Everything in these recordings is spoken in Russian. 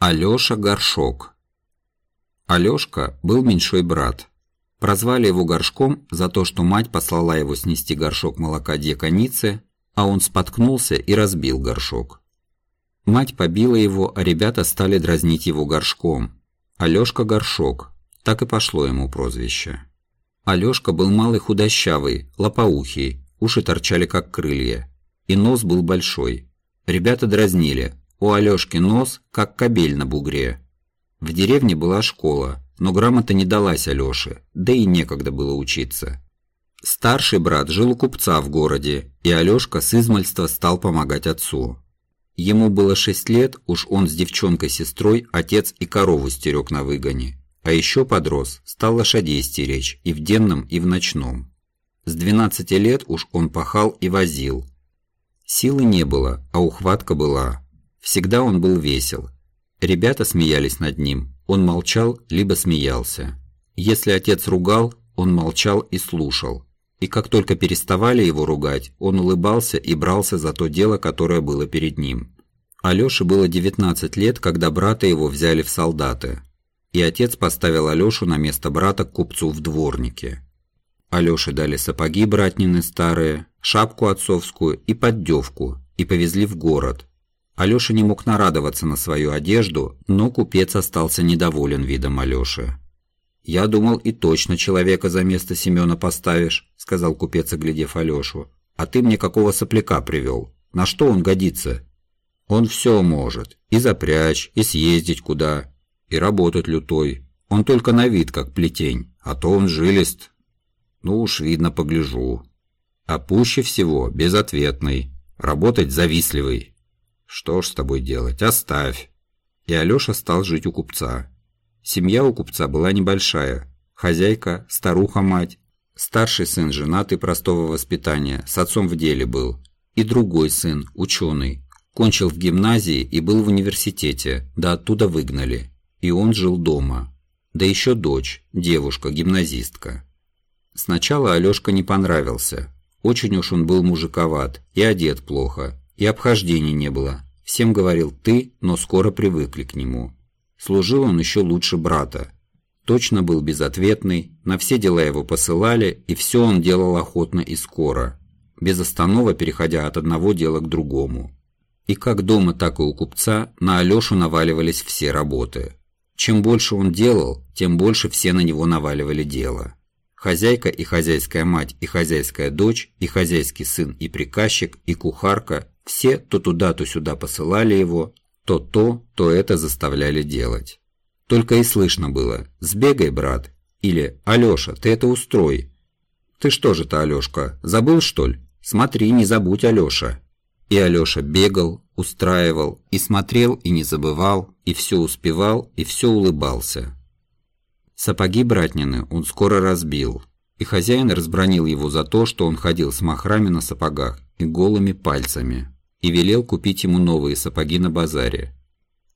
Алёша Горшок Алёшка был меньшой брат. Прозвали его Горшком за то, что мать послала его снести горшок молока дьяконицы, а он споткнулся и разбил горшок. Мать побила его, а ребята стали дразнить его Горшком. Алёшка Горшок, так и пошло ему прозвище. Алёшка был малый худощавый, лопоухий, уши торчали как крылья, и нос был большой. Ребята дразнили, у Алёшки нос, как кобель на бугре. В деревне была школа, но грамота не далась Алёше, да и некогда было учиться. Старший брат жил у купца в городе, и Алёшка с измальства стал помогать отцу. Ему было шесть лет, уж он с девчонкой-сестрой отец и корову стерег на выгоне. А еще подрос, стал лошадей стеречь и в денном, и в ночном. С 12 лет уж он пахал и возил. Силы не было, а ухватка была. Всегда он был весел. Ребята смеялись над ним, он молчал, либо смеялся. Если отец ругал, он молчал и слушал. И как только переставали его ругать, он улыбался и брался за то дело, которое было перед ним. Алёше было 19 лет, когда брата его взяли в солдаты. И отец поставил Алёшу на место брата к купцу в дворнике. Алёше дали сапоги братнины старые, шапку отцовскую и поддевку, и повезли в город, Алёша не мог нарадоваться на свою одежду, но купец остался недоволен видом Алёши. «Я думал, и точно человека за место Семёна поставишь», – сказал купец, оглядев Алёшу. «А ты мне какого сопляка привёл? На что он годится?» «Он всё может. И запрячь, и съездить куда, и работать лютой. Он только на вид как плетень, а то он жилист. Ну уж видно, погляжу. А пуще всего безответный, работать завистливый». «Что ж с тобой делать? Оставь!» И Алёша стал жить у купца. Семья у купца была небольшая. Хозяйка, старуха-мать, старший сын женатый простого воспитания, с отцом в деле был. И другой сын, ученый, кончил в гимназии и был в университете, да оттуда выгнали. И он жил дома. Да еще дочь, девушка, гимназистка. Сначала Алёшка не понравился. Очень уж он был мужиковат и одет плохо, и обхождений не было. Всем говорил «ты», но скоро привыкли к нему. Служил он еще лучше брата. Точно был безответный, на все дела его посылали, и все он делал охотно и скоро, без останова переходя от одного дела к другому. И как дома, так и у купца на Алешу наваливались все работы. Чем больше он делал, тем больше все на него наваливали дело. Хозяйка и хозяйская мать, и хозяйская дочь, и хозяйский сын, и приказчик, и кухарка все то туда, то сюда посылали его, то то, то это заставляли делать. Только и слышно было «Сбегай, брат» или «Алёша, ты это устрой». «Ты что же-то, Алёшка, забыл, что ли? Смотри, не забудь, Алёша». И Алёша бегал, устраивал, и смотрел, и не забывал, и все успевал, и все улыбался. Сапоги братнины он скоро разбил, и хозяин разбронил его за то, что он ходил с махрами на сапогах и голыми пальцами и велел купить ему новые сапоги на базаре.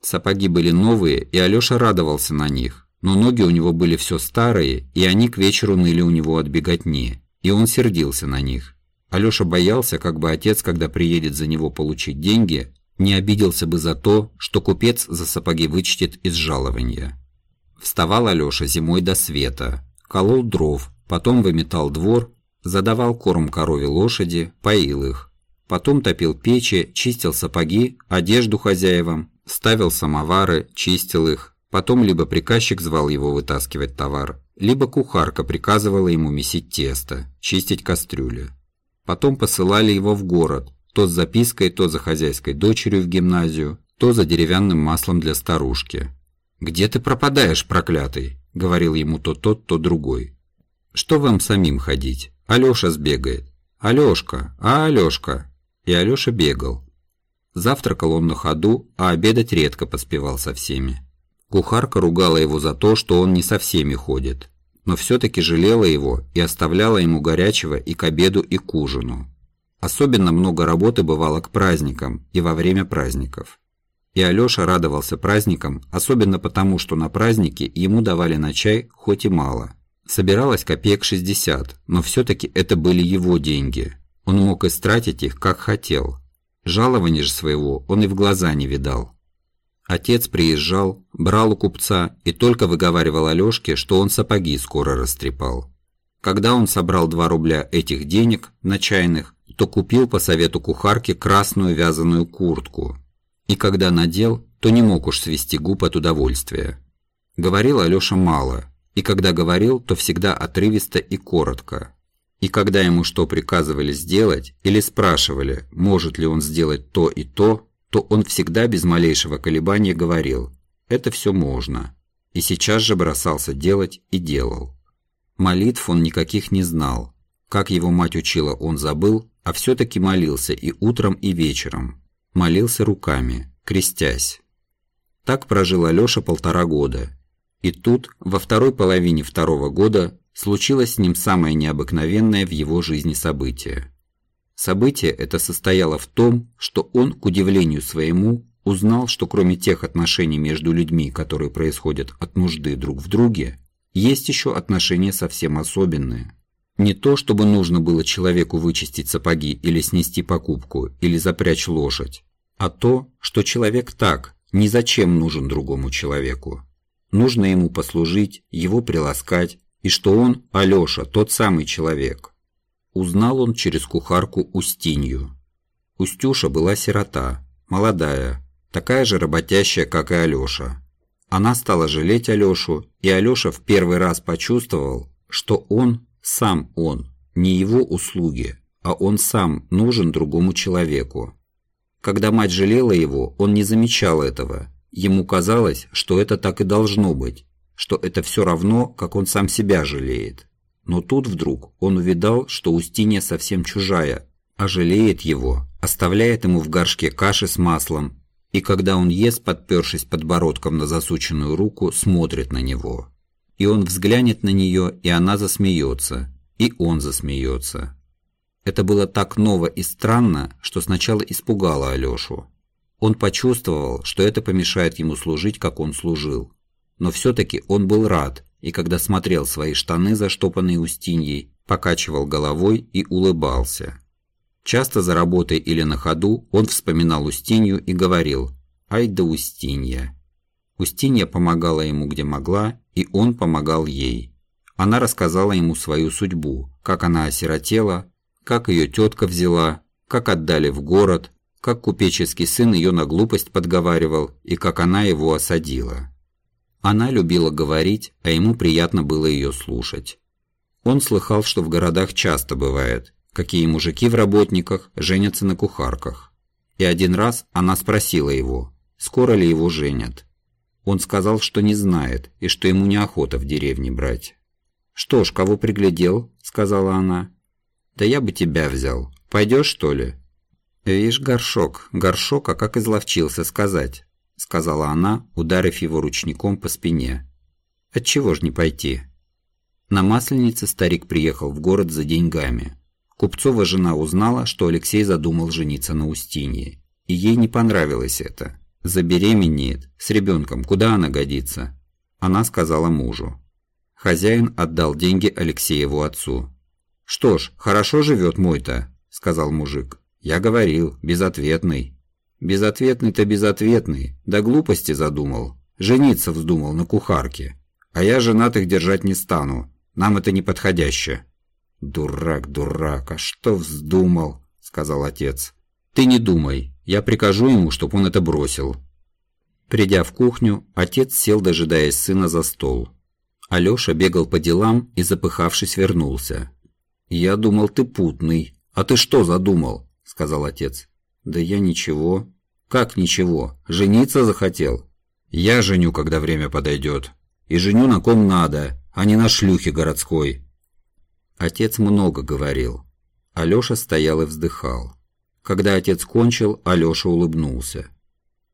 Сапоги были новые, и Алёша радовался на них, но ноги у него были все старые, и они к вечеру ныли у него от беготни, и он сердился на них. Алёша боялся, как бы отец, когда приедет за него получить деньги, не обиделся бы за то, что купец за сапоги вычтет из жалования. Вставал Алёша зимой до света, колол дров, потом выметал двор, задавал корм корове лошади, поил их, Потом топил печи, чистил сапоги, одежду хозяевам, ставил самовары, чистил их. Потом либо приказчик звал его вытаскивать товар, либо кухарка приказывала ему месить тесто, чистить кастрюли. Потом посылали его в город, то с запиской, то за хозяйской дочерью в гимназию, то за деревянным маслом для старушки. «Где ты пропадаешь, проклятый?» – говорил ему то тот, то другой. «Что вам самим ходить? Алёша сбегает. Алёшка, а Алёшка, и Алёша бегал. Завтракал он на ходу, а обедать редко поспевал со всеми. Кухарка ругала его за то, что он не со всеми ходит, но все-таки жалела его и оставляла ему горячего и к обеду, и к ужину. Особенно много работы бывало к праздникам и во время праздников. И Алёша радовался праздникам, особенно потому, что на праздники ему давали на чай хоть и мало. Собиралось копеек 60, но все-таки это были его деньги – он мог истратить их, как хотел. Жалования же своего он и в глаза не видал. Отец приезжал, брал у купца и только выговаривал Алёшке, что он сапоги скоро растрепал. Когда он собрал 2 рубля этих денег на чайных, то купил по совету кухарки красную вязаную куртку. И когда надел, то не мог уж свести губ от удовольствия. Говорил Алёша мало, и когда говорил, то всегда отрывисто и коротко. И когда ему что приказывали сделать или спрашивали, может ли он сделать то и то, то он всегда без малейшего колебания говорил «это все можно» и сейчас же бросался делать и делал. Молитв он никаких не знал. Как его мать учила, он забыл, а все-таки молился и утром, и вечером. Молился руками, крестясь. Так прожил Алёша полтора года. И тут, во второй половине второго года, случилось с ним самое необыкновенное в его жизни событие. Событие это состояло в том, что он, к удивлению своему, узнал, что кроме тех отношений между людьми, которые происходят от нужды друг в друге, есть еще отношения совсем особенные. Не то, чтобы нужно было человеку вычистить сапоги или снести покупку, или запрячь лошадь, а то, что человек так, ни зачем нужен другому человеку. Нужно ему послужить, его приласкать, и что он, Алёша, тот самый человек. Узнал он через кухарку Устинью. Устюша была сирота, молодая, такая же работящая, как и Алёша. Она стала жалеть Алёшу, и Алёша в первый раз почувствовал, что он, сам он, не его услуги, а он сам нужен другому человеку. Когда мать жалела его, он не замечал этого. Ему казалось, что это так и должно быть, что это все равно, как он сам себя жалеет. Но тут вдруг он увидал, что Устинья совсем чужая, а жалеет его, оставляет ему в горшке каши с маслом, и когда он ест, подпершись подбородком на засученную руку, смотрит на него. И он взглянет на нее, и она засмеется, и он засмеется. Это было так ново и странно, что сначала испугало Алешу. Он почувствовал, что это помешает ему служить, как он служил. Но все-таки он был рад, и когда смотрел свои штаны, заштопанные Устиньей, покачивал головой и улыбался. Часто за работой или на ходу он вспоминал Устинью и говорил «Ай да Устинья». Устинья помогала ему где могла, и он помогал ей. Она рассказала ему свою судьбу, как она осиротела, как ее тетка взяла, как отдали в город, как купеческий сын ее на глупость подговаривал и как она его осадила. Она любила говорить, а ему приятно было ее слушать. Он слыхал, что в городах часто бывает, какие мужики в работниках женятся на кухарках. И один раз она спросила его, скоро ли его женят. Он сказал, что не знает и что ему неохота в деревне брать. «Что ж, кого приглядел?» – сказала она. «Да я бы тебя взял. Пойдешь, что ли?» «Вишь, горшок, горшок, а как изловчился сказать сказала она, ударив его ручником по спине. «Отчего ж не пойти?» На Масленице старик приехал в город за деньгами. Купцова жена узнала, что Алексей задумал жениться на Устинье. И ей не понравилось это. Забеременеет, с ребенком, куда она годится? Она сказала мужу. Хозяин отдал деньги Алексееву отцу. «Что ж, хорошо живет мой-то», – сказал мужик. «Я говорил, безответный». Безответный-то безответный, да глупости задумал. Жениться вздумал на кухарке. А я женатых держать не стану, нам это не подходяще. Дурак, дурак, а что вздумал, сказал отец. Ты не думай, я прикажу ему, чтоб он это бросил. Придя в кухню, отец сел, дожидаясь сына за стол. Алёша бегал по делам и, запыхавшись, вернулся. «Я думал, ты путный. А ты что задумал?» – сказал отец. «Да я ничего». «Как ничего? Жениться захотел?» «Я женю, когда время подойдет. И женю на ком надо, а не на шлюхе городской». Отец много говорил. Алёша стоял и вздыхал. Когда отец кончил, Алёша улыбнулся.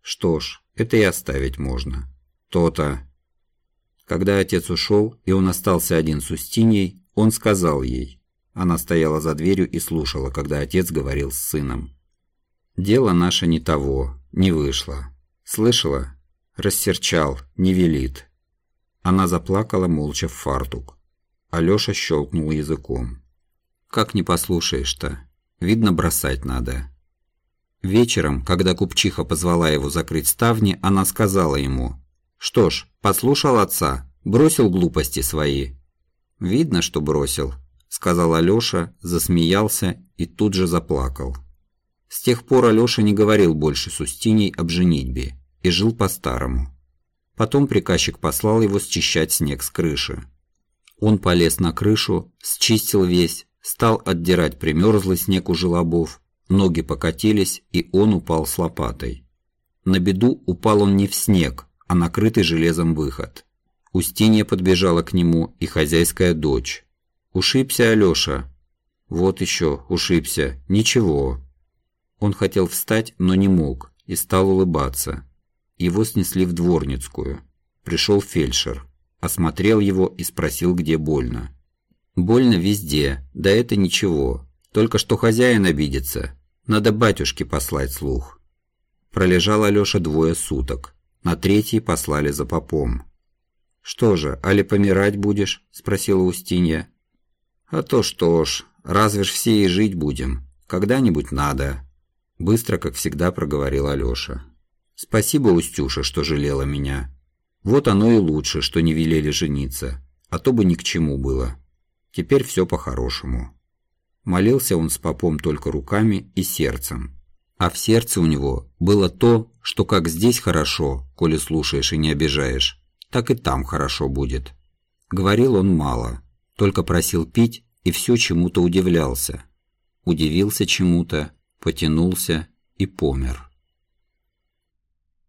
«Что ж, это и оставить можно. То-то». Когда отец ушел, и он остался один с Устиньей, он сказал ей. Она стояла за дверью и слушала, когда отец говорил с сыном. Дело наше не того, не вышло. Слышала? Рассерчал, не велит. Она заплакала молча в фартук. Алёша щелкнул языком. Как не послушаешь-то? Видно, бросать надо. Вечером, когда купчиха позвала его закрыть ставни, она сказала ему, «Что ж, послушал отца, бросил глупости свои». «Видно, что бросил», – сказал Алёша, засмеялся и тут же заплакал. С тех пор Алёша не говорил больше с Устиней об женитьбе и жил по-старому. Потом приказчик послал его счищать снег с крыши. Он полез на крышу, счистил весь, стал отдирать примерзлый снег у желобов, ноги покатились, и он упал с лопатой. На беду упал он не в снег, а накрытый железом выход. Устинья подбежала к нему и хозяйская дочь. «Ушибся, Алёша?» «Вот еще, ушибся. Ничего». Он хотел встать, но не мог, и стал улыбаться. Его снесли в дворницкую. Пришел фельдшер, осмотрел его и спросил, где больно. «Больно везде, да это ничего. Только что хозяин обидится. Надо батюшке послать слух». Пролежал Алёша двое суток. На третий послали за попом. «Что же, али помирать будешь?» – спросила Устинья. «А то что ж, разве ж все и жить будем? Когда-нибудь надо». Быстро, как всегда, проговорил Алёша. Спасибо, Устюша, что жалела меня. Вот оно и лучше, что не велели жениться, а то бы ни к чему было. Теперь все по-хорошему. Молился он с попом только руками и сердцем. А в сердце у него было то, что как здесь хорошо, коли слушаешь и не обижаешь, так и там хорошо будет. Говорил он мало, только просил пить и все чему-то удивлялся. Удивился чему-то, потянулся и помер.